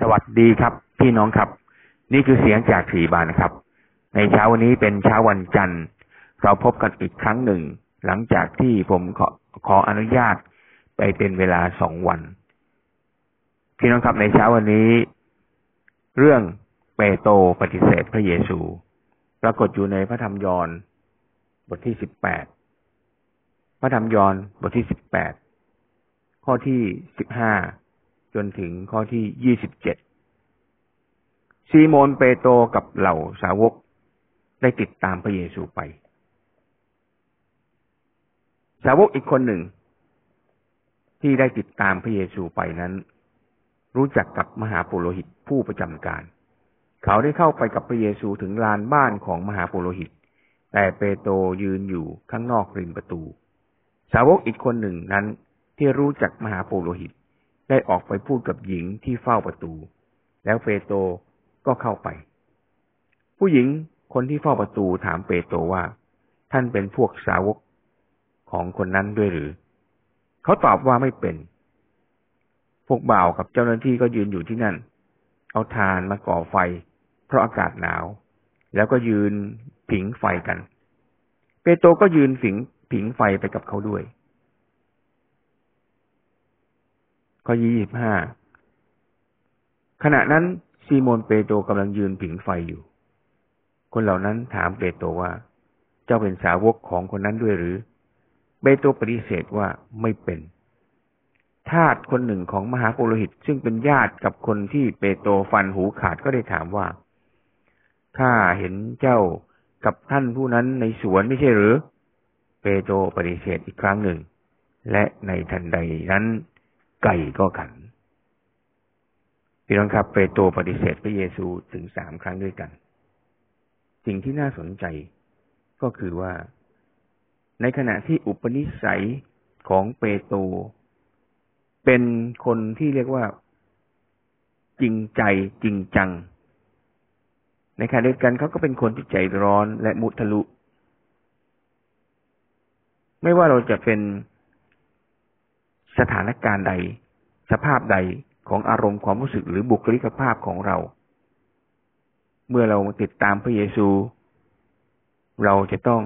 สวัสดีครับ พี่น้องครับ นี่คือเสียงจากสีบานครับ ในเช้าวันนี้เป็นเช้าวันจันทร์ เราพบกันอีกครั้งหนึ่ง หลังจากที่ผมขอขออนุญาตไปเป็นเวลาสองวัน พี่น้องครับในเช้าวันนี้ เรื่องเปโตรปฏิเสธพระเยซู ปรากฏอยู่ในพระธรรมยอห์นบทที่สิบแปดพระธรรมยอห์นบทที่สิบแปดข้อที่สิบห้า จนถึงข้อที่ยี่สิบเจ็ดซีโมนเปโตรกับเหล่าสาวกได้ติดตามพระเยซูไป สาวกอีกคนหนึ่ง ที่ได้ติดตามพระเยซูไปนั้น รู้จักกับมหาปุโรหิตผู้ประจำการ เขาได้เข้าไปกับพระเยซูถึงลานบ้านของมหาปุโรหิต แต่เปโตรยืนอยู่ข้างนอกริมประตู สาวกอีกคนหนึ่งนั้นที่รู้จักมหาปุโรหิต ได้ออกไปพูดกับหญิงที่เฝ้าประตู แล้วเปโตรก็เข้าไป ผู้หญิงคนที่เฝ้าประตูถามเปโตรว่า ท่านเป็นพวกสาวกของคนนั้นด้วยหรือ เขาตอบว่าไม่เป็น พวกบ่าวกับเจ้าหน้าที่ก็ยืนอยู่ที่นั่น เอาทานมาก่อไฟ เพราะอากาศหนาว แล้วก็ยืนผิงไฟกัน เปโตรก็ยืนผิงผิงไฟไปกับเขาด้วย ข้อยี่สิบห้าขณะนั้นซีโมนเปโตรกำลังยืนผิงไฟอยู่ คนเหล่านั้นถามเปโตรว่า เจ้าเป็นสาวกของคนนั้นด้วยหรือ เปโตรปฏิเสธว่าไม่เป็นทาสคนหนึ่งของมหาปุโรหิตซึ่งเป็นญาติกับคนที่เปโตรฟันหูขาดก็ได้ถามว่าถ้าเห็นเจ้ากับท่านผู้นั้นในสวนไม่ใช่หรือ เปโตรปฏิเสธอีกครั้งหนึ่ง และในทันใดนั้น ไก่ก็ขันพี่น้องครับเปโตรปฏิเสธพระเยซูถึงสามครั้งด้วยกัน สิ่งที่น่าสนใจก็คือว่า ในขณะที่อุปนิสัยของเปโตรเป็นคนที่เรียกว่าจริงใจจริงจัง ในขณะเดียวกันเขาก็เป็นคนที่ใจร้อนและมุทะลุ ไม่ว่าเราจะเป็น สถานการณ์ใด สภาพใดของอารมณ์ความรู้สึกหรือบุคลิกภาพของเรา เมื่อเราติดตามพระเยซู เราจะต้อง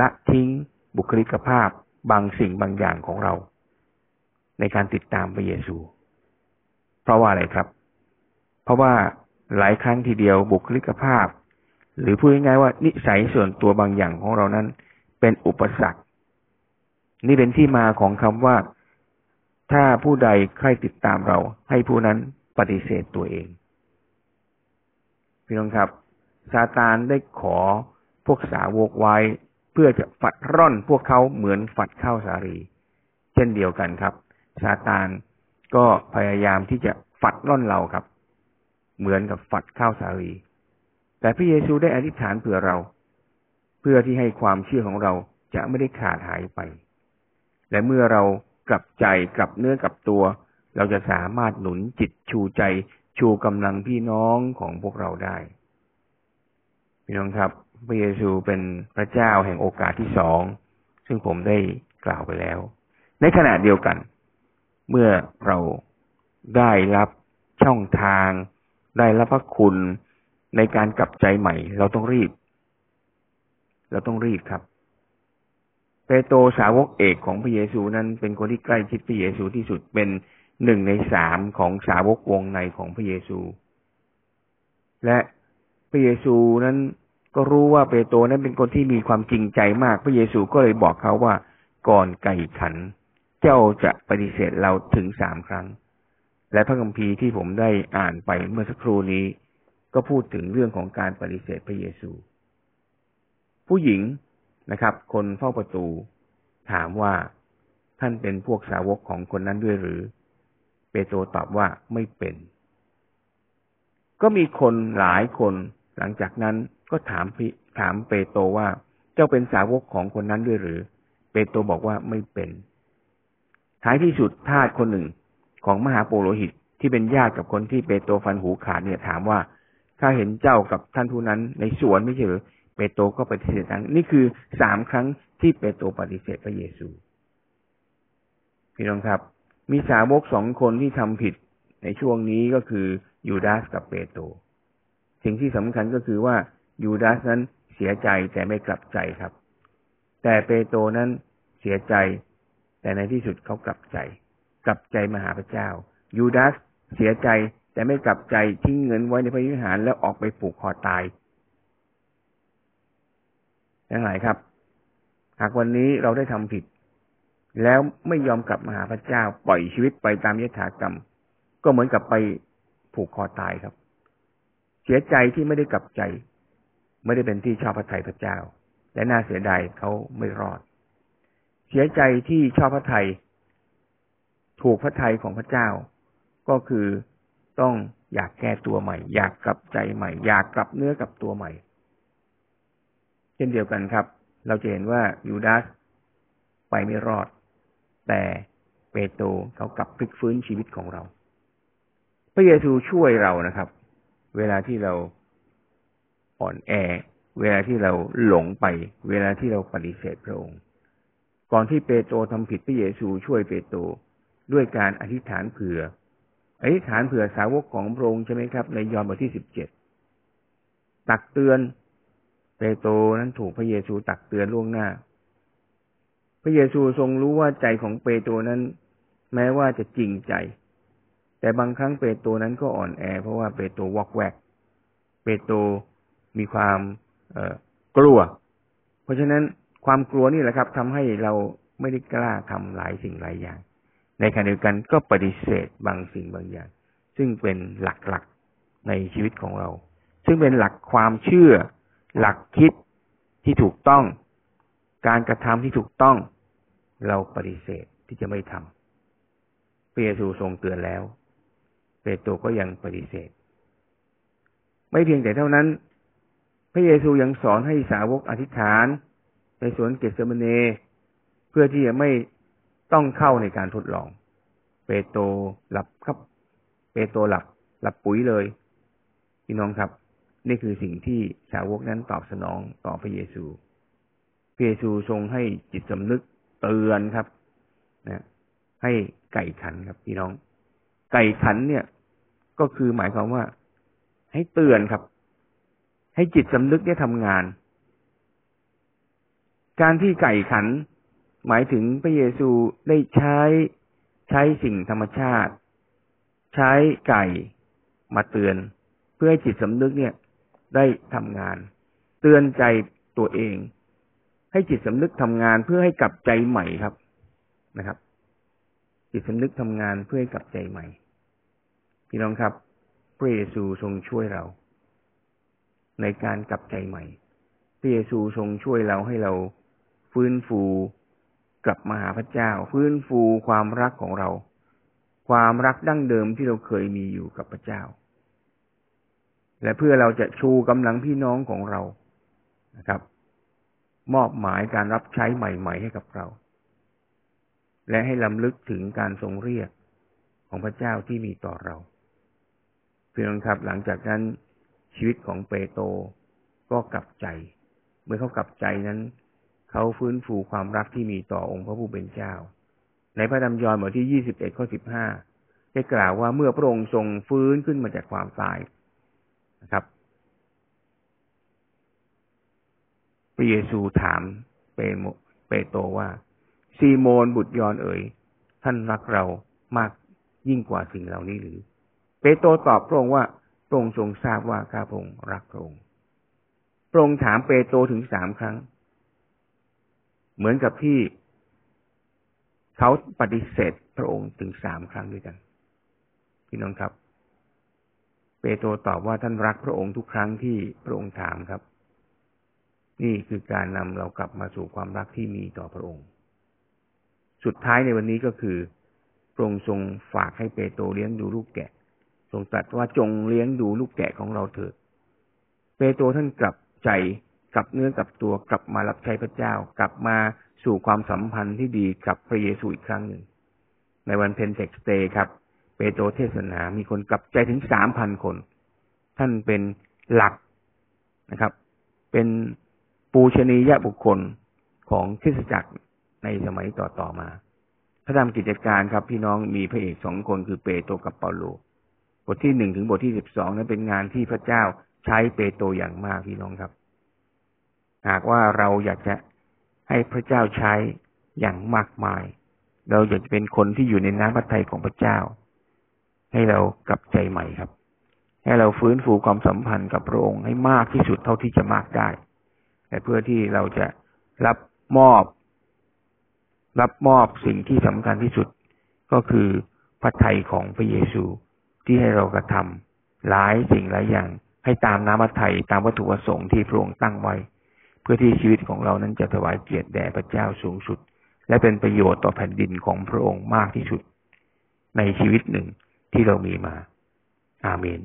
ละทิ้งบุคลิกภาพบางสิ่งบางอย่างของเรา ในการติดตามพระเยซู เพราะว่าอะไรครับ เพราะว่าหลายครั้งทีเดียวบุคลิกภาพ หรือพูดง่ายๆว่านิสัยส่วนตัวบางอย่างของเรานั้น เป็นอุปสรรค นี่เป็นที่มาของคำว่า ถ้าผู้ใดใครติดตามเรา ให้ผู้นั้นปฏิเสธตัวเอง พี่น้องครับซาตานได้ขอพวกสาวกไว้ เพื่อจะฝัดร่อนพวกเขาเหมือนฝัดข้าวสาลีเช่นเดียวกันครับซาตานก็พยายามที่จะฝัดร่อนเราครับ เหมือนกับฝัดข้าวสาลี แต่พระเยซูได้อธิษฐานเผื่อเรา เพื่อที่ให้ความเชื่อของเราจะไม่ได้ขาดหายไป และเมื่อเรา กลับใจกลับเนื้อกลับตัว เราจะสามารถหนุนจิตชูใจ ชูกำลังพี่น้องของพวกเราได้ พี่น้องครับ พระเยซูเป็นพระเจ้าแห่งโอกาสที่สอง ซึ่งผมได้กล่าวไปแล้ว ในขณะเดียวกัน เมื่อเราได้รับช่องทาง ได้รับพระคุณในการกลับใจใหม่ เราต้องรีบ เราต้องรีบครับ เปโตรสาวกเอกของพระเยซูนั้นเป็นคนที่ใกล้ชิดพระเยซูที่สุดเป็นหนึ่งในสามของสาวกวงในของพระเยซู และพระเยซูนั้นก็รู้ว่าเปโตรนั้นเป็นคนที่มีความจริงใจมาก พระเยซูก็เลยบอกเขาว่าก่อนไก่ขัน เจ้าจะปฏิเสธเราถึงสามครั้ง และพระคัมภีร์ที่ผมได้อ่านไปเมื่อสักครู่นี้ ก็พูดถึงเรื่องของการปฏิเสธพระเยซู ผู้หญิง นะครับ คนเฝ้าประตู ถามว่าท่านเป็นพวกสาวกของคนนั้นด้วยหรือ เปโตรตอบว่าไม่เป็น ก็มีคนหลายคนหลังจากนั้นก็ถามถามเปโตรว่า เจ้าเป็นสาวกของคนนั้นด้วยหรือ เปโตรบอกว่าไม่เป็น ท้ายที่สุดทาสคนหนึ่งของมหาโปโลหิตที่เป็นญาติกับคนที่เปโตรฟันหูขาดเนี่ยถามว่า ถ้าเห็นเจ้ากับท่านผู้นั้นในสวนไม่ใช่หรือ เปโตรก็ปฏิเสธทั้งนี่คือสามครั้งที่เปโตรปฏิเสธพระเยซู พี่น้องครับ มีสาวกสองคนที่ทำผิดในช่วงนี้ก็คือยูดาสกับเปโตรสิ่งที่สำคัญก็คือว่ายูดาสนั้นเสียใจแต่ไม่กลับใจครับ แต่เปโตรนั้นเสียใจ แต่ในที่สุดเขากลับใจ กลับใจมาหาพระเจ้ายูดาสเสียใจแต่ไม่กลับใจทิ้งเงินไว้ในพระวิหารแล้วออกไปผูกคอตาย ทั้งหลายครับ หากวันนี้เราได้ทำผิด แล้วไม่ยอมกลับมาหาพระเจ้าปล่อยชีวิตไปตามยถากรรม ก็เหมือนกับไปผูกคอตายครับ เสียใจที่ไม่ได้กลับใจ ไม่ได้เป็นที่ชอบพระทัยพระเจ้า และน่าเสียดายเขาไม่รอด เสียใจที่ชอบพระทัยถูกพระทัยของพระเจ้า ก็คือต้องอยากแก้ตัวใหม่ อยากกลับใจใหม่ อยากกลับเนื้อกลับตัวใหม่ เช่นเดียวกันครับ เราจะเห็นว่ายูดาสไปไม่รอด แต่เปโตรเขากลับพลิกฟื้นชีวิตของเรา พระเยซูช่วยเรานะครับ เวลาที่เราอ่อนแอ เวลาที่เราหลงไป เวลาที่เราปฏิเสธพระองค์ ก่อนที่เปโตรทำผิดพระเยซูช่วยเปโตรด้วยการอธิษฐานเผื่อ อธิษฐานเผื่อสาวกของพระองค์ใช่ไหมครับ ในยอห์นบทที่สิบเจ็ดตักเตือน เปโตรนั้นถูกพระเยซูตักเตือนล่วงหน้า พระเยซูทรงรู้ว่าใจของเปโตรนั้น แม้ว่าจะจริงใจ แต่บางครั้งเปโตรนั้นก็อ่อนแอ เพราะว่าเปโตรวอกแวก เปโตรมีความกลัว เพราะฉะนั้นความกลัวนี่แหละครับทำให้เราไม่ได้กล้าทำหลายสิ่งหลายอย่าง ในขณะเดียวกันก็ปฏิเสธบางสิ่งบางอย่าง ซึ่งเป็นหลักๆในชีวิตของเรา ซึ่งเป็นหลักความเชื่อ หลักคิดที่ถูกต้อง การกระทำที่ถูกต้อง เราปฏิเสธที่จะไม่ทำพระเยซูทรงเตือนแล้ว เปโตรก็ยังปฏิเสธ ไม่เพียงแต่เท่านั้น พระเยซูยังสอนให้สาวกอธิษฐาน ในสวนเกสเมเน เพื่อที่จะไม่ต้องเข้าในการทดลอง เปโตรหลับครับ เปโตรหลับ หลับปุ๋ยเลยพี่น้องครับ นี่คือสิ่งที่สาวกนั้นตอบสนองต่อพระเยซู พระเยซูทรงให้จิตสำนึกเตือนครับนะให้ไก่ขันครับพี่น้อง ไก่ขันเนี่ย ก็คือหมายความว่า ให้เตือนครับ ให้จิตสำนึกได้ทำงาน การที่ไก่ขัน หมายถึงพระเยซูได้ใช้ใช้สิ่งธรรมชาติ ใช้ไก่มาเตือน เพื่อให้จิตสำนึกเนี่ย ได้ทำงาน เตือนใจตัวเอง ให้จิตสำนึกทำงานเพื่อให้กลับใจใหม่ครับนะครับ จิตสำนึกทำงานเพื่อให้กลับใจใหม่ พี่น้องครับพระเยซูทรงช่วยเรา ในการกลับใจใหม่พระเยซูทรงช่วยเราให้เราฟื้นฟูกลับมาหาพระเจ้า ฟื้นฟูความรักของเรา ความรักดั้งเดิมที่เราเคยมีอยู่กับพระเจ้า และเพื่อเราจะชูกำลังพี่น้องของเรานะครับ มอบหมายการรับใช้ใหม่ ๆ ให้กับเรา และให้ลำลึกถึงการทรงเรียกของพระเจ้าที่มีต่อเราเพียงครับหลังจากนั้นชีวิตของเปโตรก็กลับใจ เมื่อเขากลับใจนั้นเขาฟื้นฟูความรักที่มีต่อองค์พระผู้เป็นเจ้า ในพระธรรมยอห์นบทที่ยี่สิบเอ็ดข้อสิบห้าได้กล่าวว่าเมื่อพระองค์ทรงฟื้นขึ้นมาจากความตาย นะครับพระเยซูถามเปโมเปโตว่า ซีโมนบุตรยอนเอ๋ยท่านรักเรามากยิ่งกว่าสิ่งเหล่านี้หรือ เปโตตอบพระองค์ว่าพระองค์ทรงทราบว่าข้าพระองค์รักพระองค์พระองค์ถามเปโตถึงสามครั้ง เหมือนกับที่เขาปฏิเสธพระองค์ถึงสามครั้งด้วยกัน พี่น้องครับ เปโตรตอบว่าท่านรักพระองค์ทุกครั้งที่พระองค์ถามครับ นี่คือการนำเรากลับมาสู่ความรักที่มีต่อพระองค์ สุดท้ายในวันนี้ก็คือพระองค์ทรงฝากให้เปโตรเลี้ยงดูลูกแกะ ทรงตรัสว่าจงเลี้ยงดูลูกแกะของเราเถิด เปโตรท่านกลับใจกลับเนื้อกับตัวกลับมารับใช้พระเจ้า กลับมาสู่ความสัมพันธ์ที่ดีกับพระเยซูอีกครั้งหนึ่ง ในวันเพนเทคสเตย์ครับ เปโตรเทศนา มีคนกลับใจถึงสามพันคน ท่านเป็นหลักนะครับ เป็นปูชนียบุคคลของคริสตจักรในสมัยต่อๆมา พระธรรมกิจการครับ พี่น้องมีพระเอกสองคนคือเปโตรกับเปาโล บทที่หนึ่งถึงบทที่สิบสองนั้นเป็นงานที่พระเจ้าใช้เปโตรอย่างมากพี่น้องครับ หากว่าเราอยากจะให้พระเจ้าใช้อย่างมากมาย เราอยากจะเป็นคนที่อยู่ในน้ำพระทัยของพระเจ้า ให้เรากลับใจใหม่ครับ ให้เราฟื้นฟูความสัมพันธ์กับพระองค์ให้มากที่สุดเท่าที่จะมากได้แต่เพื่อที่เราจะรับมอบ รับมอบสิ่งที่สำคัญที่สุด ก็คือพระทัยของพระเยซูที่ให้เรากระทำหลายสิ่งหลายอย่าง ให้ตามน้ำพระทัยตามวัตถุประสงค์ที่พระองค์ตั้งไว้ เพื่อที่ชีวิตของเรานั้นจะถวายเกียรติแด่พระเจ้าสูงสุด และเป็นประโยชน์ต่อแผ่นดินของพระองค์มากที่สุด ในชีวิตหนึ่ง ที่เรามีมา อาเมน